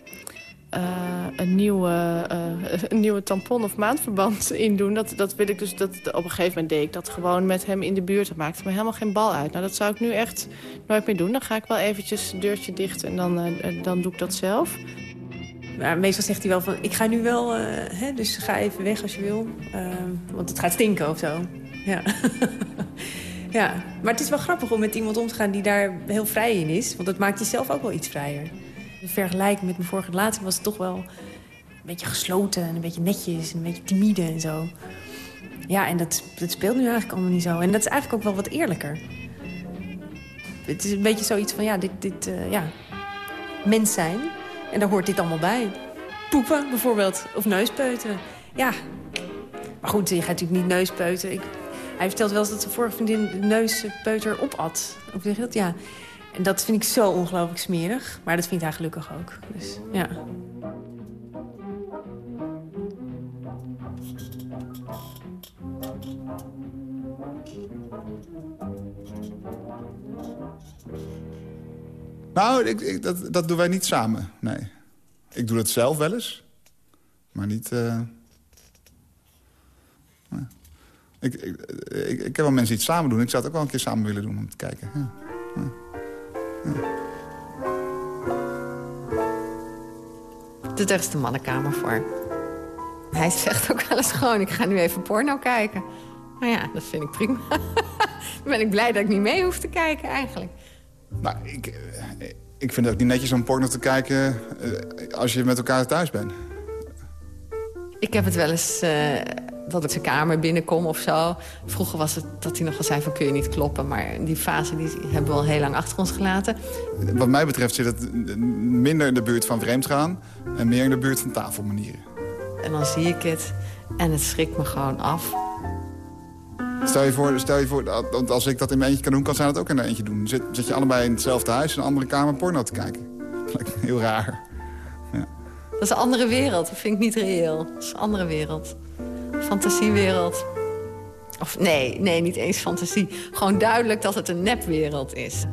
uh, een, nieuwe, uh, een nieuwe tampon of maandverband indoen. Dat, dat wil ik dus, dat, op een gegeven moment deed ik dat gewoon met hem in de buurt. Dat maakte me helemaal geen bal uit. Nou, dat zou ik nu echt nooit meer doen. Dan ga ik wel eventjes het deurtje dicht en dan, uh, dan doe ik dat zelf. Meestal zegt hij wel van, ik ga nu wel, hè, dus ga even weg als je wil. want het gaat stinken of zo. Ja. ja, maar het is wel grappig om met iemand om te gaan die daar heel vrij in is. Want dat maakt jezelf ook wel iets vrijer. In vergelijking met mijn vorige relatie was het toch wel een beetje gesloten... en een beetje netjes en een beetje timide en zo. Ja, en dat, speelt nu eigenlijk allemaal niet zo. En dat is eigenlijk ook wel wat eerlijker. Het is een beetje zoiets van, ja, dit, dit uh, ja, mens zijn. En daar hoort dit allemaal bij. Poepen bijvoorbeeld, of neuspeuteren. Ja, maar goed, je gaat natuurlijk niet neuspeuteren. Ik, hij vertelt wel eens dat zijn vorige vriendin neuspeuter opat. Of zeg je dat? Ja. En dat vind ik zo ongelooflijk smerig. Maar dat vindt hij gelukkig ook. Dus ja. Nou, ik, ik, dat, dat doen wij niet samen, nee. Ik doe dat zelf wel eens. Maar niet... Nee. Ik, ik, ik, heb wel mensen het samen doen. Ik zou het ook wel een keer samen willen doen om te kijken. Ja. Doet er is de mannenkamer voor. Hij zegt ook wel eens gewoon, ik ga nu even porno kijken. Maar ja, dat vind ik prima. Dan ben ik blij dat ik niet mee hoef te kijken eigenlijk. Nou, ik, eh, ik vind het ook niet netjes om porno te kijken uh, als je met elkaar thuis bent. Ik heb het wel eens uh, dat ik zijn kamer binnenkom of zo. Vroeger was het dat hij nog wel zei van kun je niet kloppen. Maar die fase die hebben we al heel lang achter ons gelaten. Wat mij betreft zit het minder in de buurt van vreemdgaan... en meer in de buurt van tafelmanieren. En dan zie ik het en het schrikt me gewoon af. Stel je voor, stel je voor dat als ik dat in mijn eentje kan doen... kan zij dat ook in een eentje doen. Zit, zit je allebei in hetzelfde huis... in een andere kamer porno te kijken. Dat lijkt me heel raar. Ja. Dat is een andere wereld. Dat vind ik niet reëel. Dat is een andere wereld. Fantasiewereld. Of nee, nee, niet eens fantasie. Gewoon duidelijk dat het een nepwereld is.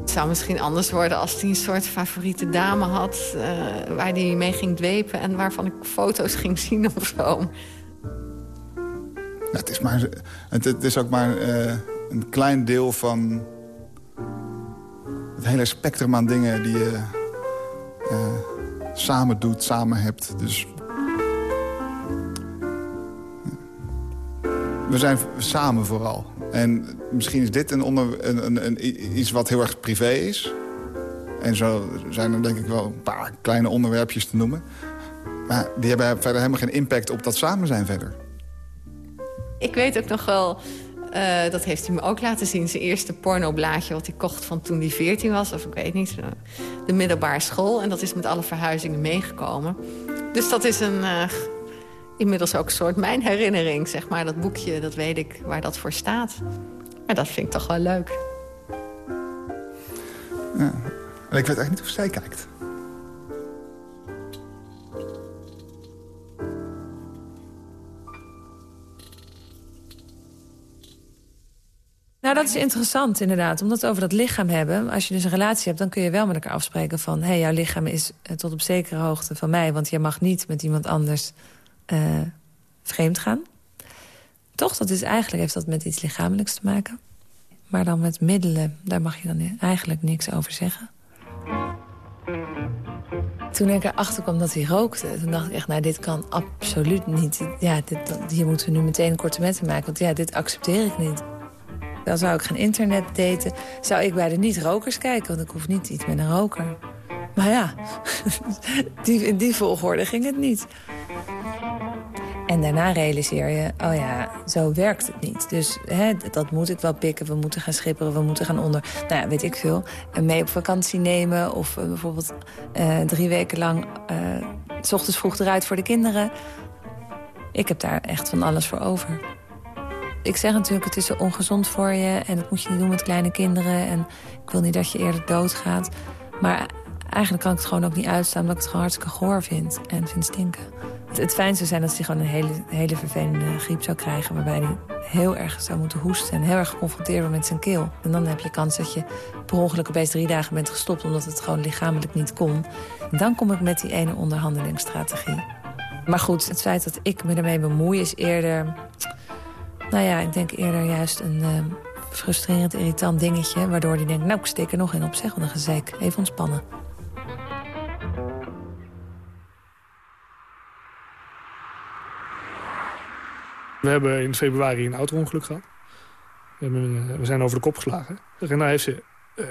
Het zou misschien anders worden als hij een soort favoriete dame had... Uh, waar hij mee ging dwepen en waarvan ik foto's ging zien of zo. Ja, het, is maar, het, is ook maar uh, een klein deel van het hele spectrum aan dingen die je uh, samen doet, samen hebt. Dus we zijn samen vooral. En misschien is dit een onder, een, een, een, iets wat heel erg privé is. En zo zijn er denk ik wel een paar kleine onderwerpjes te noemen. Maar die hebben verder helemaal geen impact op dat samen zijn verder. Ik weet ook nog wel, uh, dat heeft hij me ook laten zien... zijn eerste pornoblaadje wat hij kocht van toen hij 14 was. Of ik weet niet, de middelbare school. En dat is met alle verhuizingen meegekomen. Dus dat is een... Uh, inmiddels ook een soort mijn herinnering, zeg maar. Dat boekje, dat weet ik waar dat voor staat. Maar dat vind ik toch wel leuk. Ja. En ik weet eigenlijk niet of zij kijkt. Nou, dat is interessant inderdaad. Omdat we het over dat lichaam hebben. Als je dus een relatie hebt, dan kun je wel met elkaar afspreken van... hé, hey, jouw lichaam is eh, tot op zekere hoogte van mij... want je mag niet met iemand anders uh, vreemd gaan. Toch, dat is eigenlijk, heeft dat met iets lichamelijks te maken. Maar dan met middelen, daar mag je dan eigenlijk niks over zeggen. Toen ik erachter kwam dat hij rookte, toen dacht ik echt... nou, dit kan absoluut niet. Ja, dit, hier moeten we nu meteen korte metten maken. Want ja, dit accepteer ik niet. Dan zou ik geen internet daten. Zou ik bij de niet-rokers kijken, want ik hoef niet iets met een roker. Maar ja, in die volgorde ging het niet. En daarna realiseer je, oh ja, zo werkt het niet. Dus hè, dat moet ik wel pikken, we moeten gaan schipperen, we moeten gaan onder... nou ja, weet ik veel, en mee op vakantie nemen... of uh, bijvoorbeeld uh, drie weken lang uh, s ochtends vroeg eruit voor de kinderen. Ik heb daar echt van alles voor over. Ik zeg natuurlijk, het is zo ongezond voor je... en dat moet je niet doen met kleine kinderen... en ik wil niet dat je eerder doodgaat. Maar eigenlijk kan ik het gewoon ook niet uitstaan... omdat ik het gewoon hartstikke goor vind en vind stinken. Het, fijnste zou zijn als hij gewoon een hele, hele vervelende griep zou krijgen... waarbij hij heel erg zou moeten hoesten en heel erg geconfronteerd wordt met zijn keel. En dan heb je kans dat je per ongeluk opeens drie dagen bent gestopt... omdat het gewoon lichamelijk niet kon. En dan kom ik met die ene onderhandelingsstrategie. Maar goed, het feit dat ik me ermee bemoei is eerder... Nou ja, ik denk eerder juist een uh, frustrerend, irritant dingetje... waardoor hij denkt, nou, ik steek er nog in op, zeg, wat een gezeik. Even ontspannen. We hebben in februari een auto-ongeluk gehad. We, hebben, we, zijn over de kop geslagen. En daar heeft ze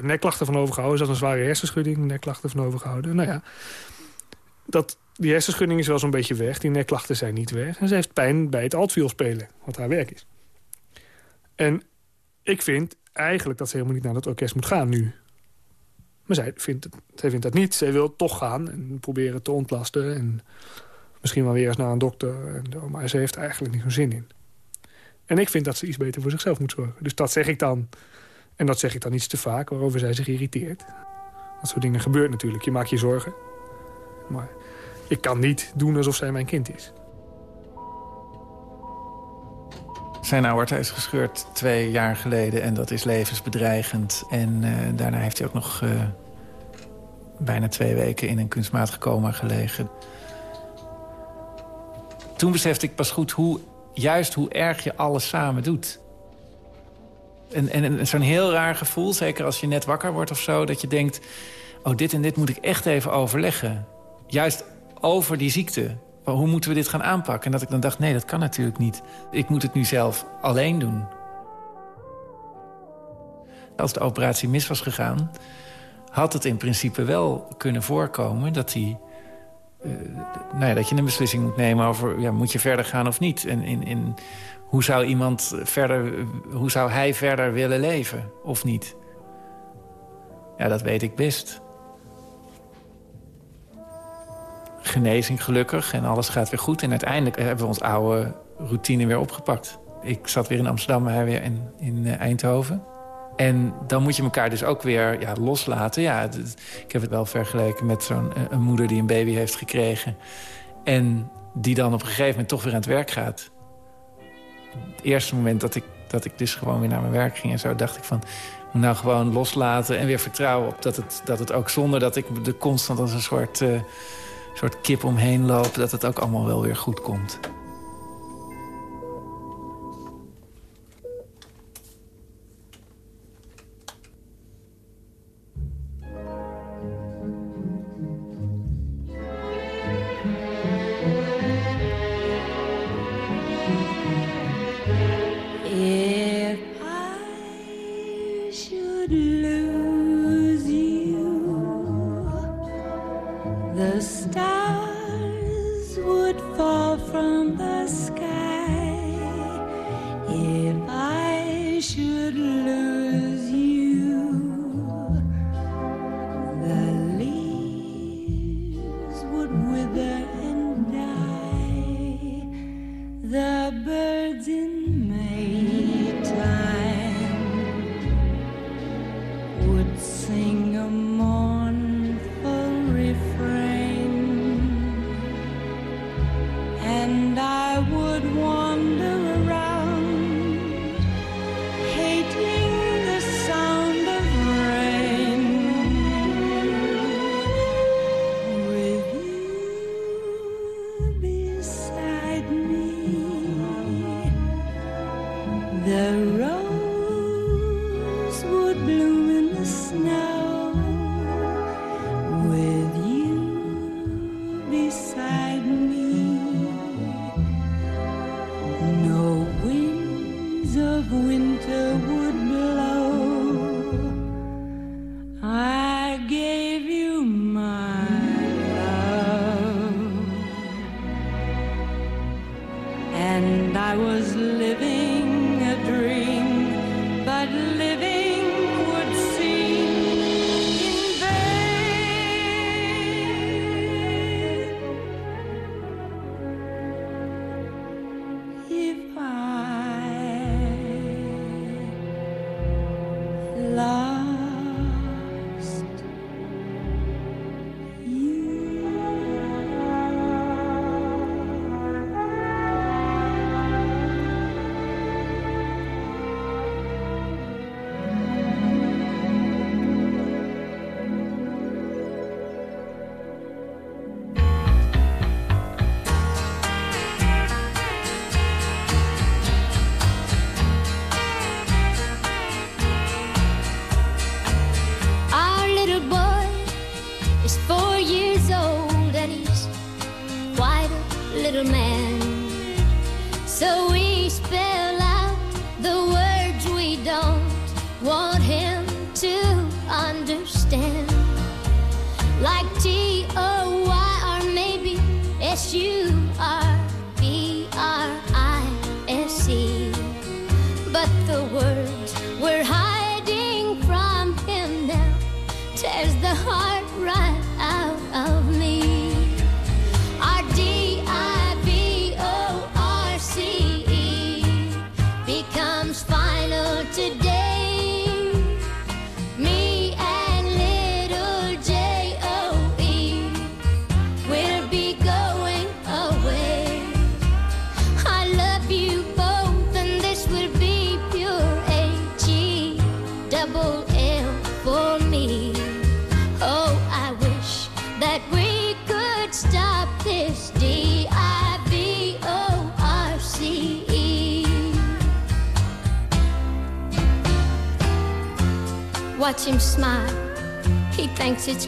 nekklachten van overgehouden. Ze had een zware hersenschudding, nekklachten van overgehouden. Nou ja, dat, die hersenschudding is wel zo'n beetje weg. Die nekklachten zijn niet weg. En ze heeft pijn bij het altwiel spelen, wat haar werk is. En ik vind eigenlijk dat ze helemaal niet naar dat orkest moet gaan nu. Maar zij vindt, zij vindt dat niet. Zij wil toch gaan en proberen te ontlasten. En misschien wel weer eens naar een dokter. En, maar ze heeft er eigenlijk niet zo'n zin in. En ik vind dat ze iets beter voor zichzelf moet zorgen. Dus dat zeg ik dan. En dat zeg ik dan iets te vaak, waarover zij zich irriteert. Dat soort dingen gebeurt natuurlijk. Je maakt je zorgen. Maar ik kan niet doen alsof zij mijn kind is. Zijn aorta is gescheurd twee jaar geleden en dat is levensbedreigend. En uh, daarna heeft hij ook nog uh, bijna twee weken in een kunstmatig coma gelegen. Toen besefte ik pas goed hoe, juist hoe erg je alles samen doet. En, en, zo'n heel raar gevoel, zeker als je net wakker wordt of zo... dat je denkt, oh, dit en dit moet ik echt even overleggen. Juist over die ziekte. Hoe moeten we dit gaan aanpakken? En dat ik dan dacht, nee, dat kan natuurlijk niet. Ik moet het nu zelf alleen doen. Als de operatie mis was gegaan... had het in principe wel kunnen voorkomen dat hij... Uh, nou ja, dat je een beslissing moet nemen over... Ja, moet je verder gaan of niet? En in, in, hoe zou iemand verder... hoe zou hij verder willen leven of niet? Ja, dat weet ik best genezing gelukkig en alles gaat weer goed. En uiteindelijk hebben we ons oude routine weer opgepakt. Ik zat weer in Amsterdam, hij weer in, in uh, Eindhoven. En dan moet je elkaar dus ook weer ja, loslaten. Ja, ik heb het wel vergeleken met zo'n uh, een moeder die een baby heeft gekregen... en die dan op een gegeven moment toch weer aan het werk gaat. Het eerste moment dat ik, dat ik dus gewoon weer naar mijn werk ging en zo... dacht ik van, moet nou gewoon loslaten en weer vertrouwen op dat het, dat het ook zonder dat ik de constant als een soort... Uh, soort kip omheen lopen... dat het ook allemaal wel weer goed komt. would fall from the sky if I should.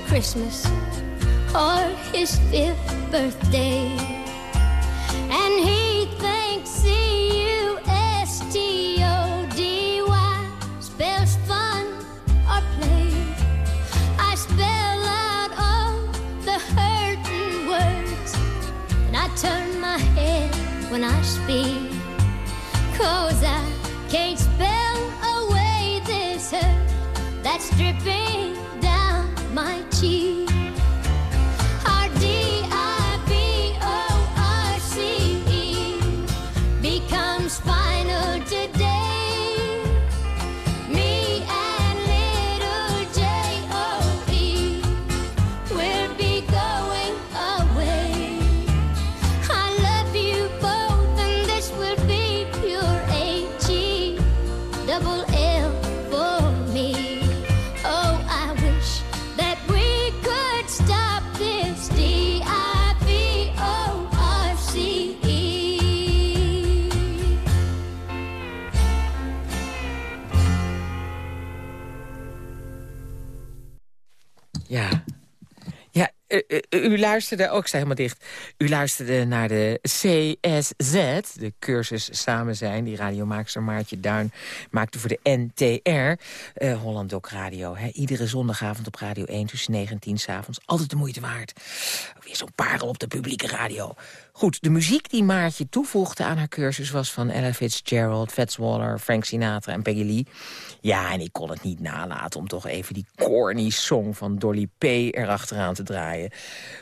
Christmas or his fifth birthday. And he thinks C U S T O D Y spells fun or play. I spell out all the hurting words, and I turn my head when I speak. Cause I can't spell away this hurt that's dripping my cheek. U, u- luisterde, ook sta helemaal dicht. U luisterde naar de CSZ, de cursus Samen Zijn... die radiomaakster Maartje Duin maakte voor de NTR. eh, Holland Doc Radio. Hè. Iedere zondagavond op Radio 1 tussen 9 en 10 s'avonds. Altijd de moeite waard. Weer zo'n parel op de publieke radio. Goed, de muziek die Maartje toevoegde aan haar cursus... was van Ella Fitzgerald, Fats Waller, Frank Sinatra en Peggy Lee. Ja, en ik kon het niet nalaten om toch even die corny song van Dolly P. erachteraan te draaien.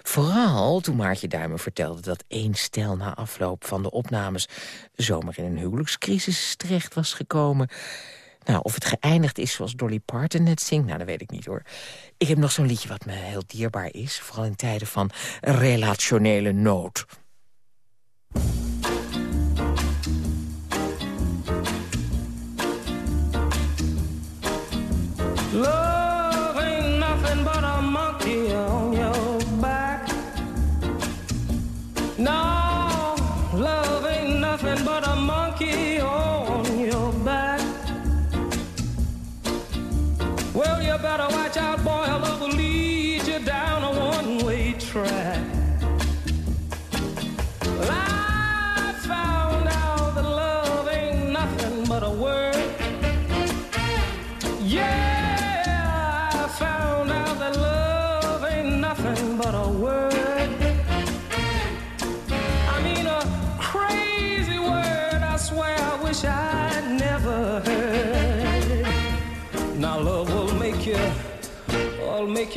Vooral toen Maartje Duimen vertelde dat één stel na afloop van de opnames... zomaar in een huwelijkscrisis terecht was gekomen... Nou, of het geëindigd is zoals Dolly Parton net zingt, nou, dat weet ik niet hoor. Ik heb nog zo'n liedje wat me heel dierbaar is, vooral in tijden van relationele nood. Love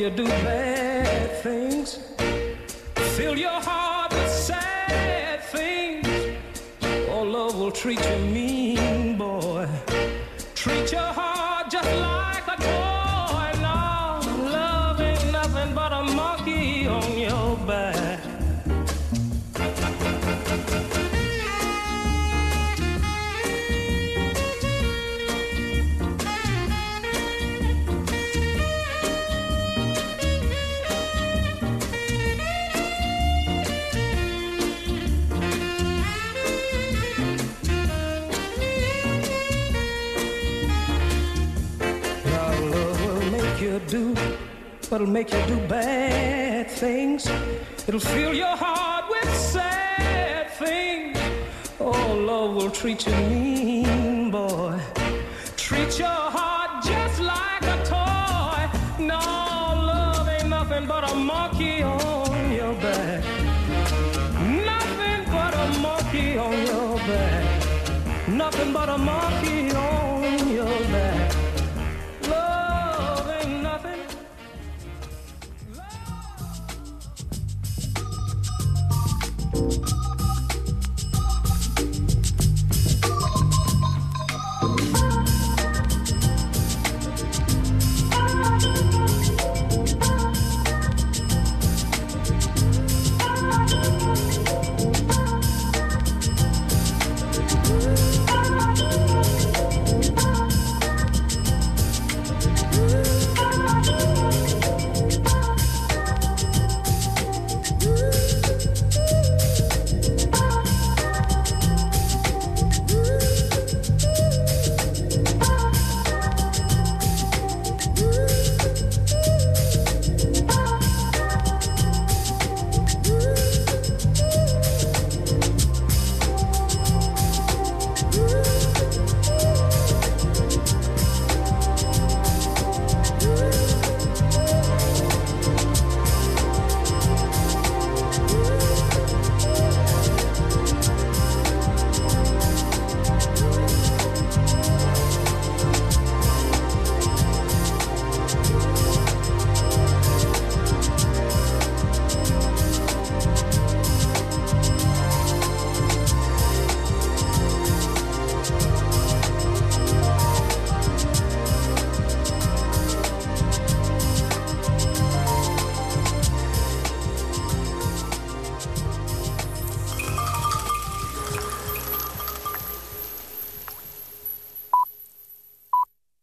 you do bad things, fill your heart with sad things. Oh, love will treat you mean, boy. Treat your heart do what'll make you do bad things. It'll fill your heart with sad things. Oh, love will treat you mean, boy. Treat your heart just like a toy. No, love ain't nothing but a monkey on your back. Nothing but a monkey on your back. Nothing but a monkey